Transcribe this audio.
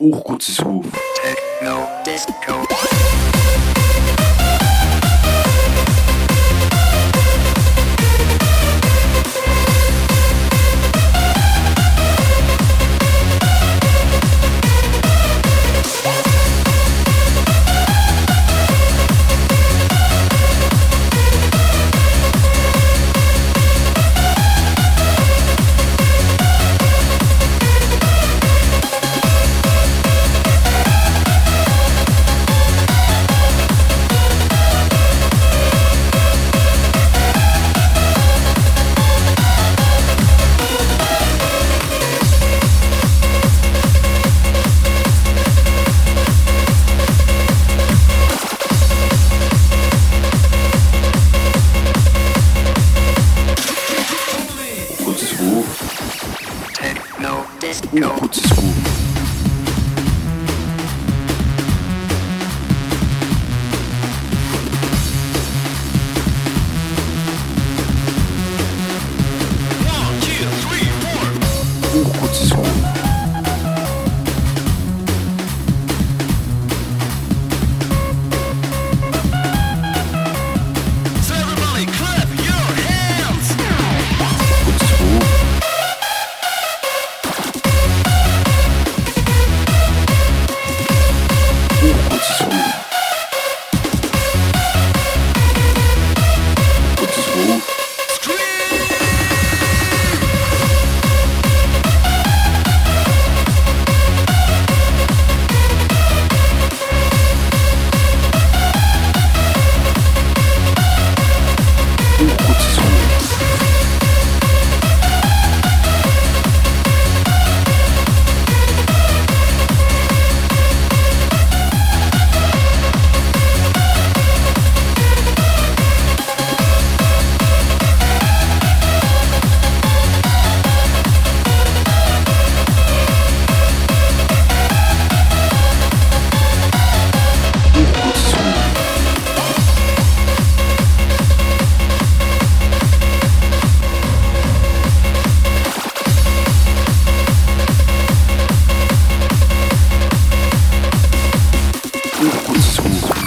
Hochkutzeshof. Techno Disco. Kapuze. Kapuze ist. 日常 Zug.